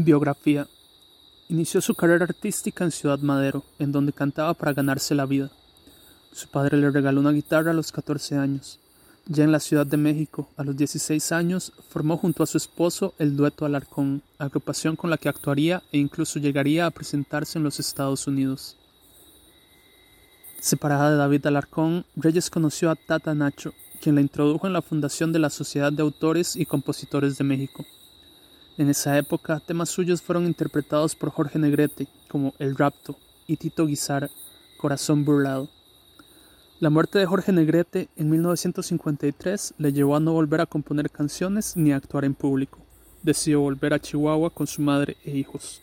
Biografía. Inició su carrera artística en Ciudad Madero, en donde cantaba para ganarse la vida. Su padre le regaló una guitarra a los 14 años. Ya en la Ciudad de México, a los 16 años, formó junto a su esposo el dueto Alarcón, agrupación con la que actuaría e incluso llegaría a presentarse en los Estados Unidos. Separada de David Alarcón, Reyes conoció a Tata Nacho, quien la introdujo en la fundación de la Sociedad de Autores y Compositores de México. En esa época, temas suyos fueron interpretados por Jorge Negrete, como El Rapto, y Tito Guizar, Corazón Burlado. La muerte de Jorge Negrete en 1953 le llevó a no volver a componer canciones ni a actuar en público. Decidió volver a Chihuahua con su madre e hijos.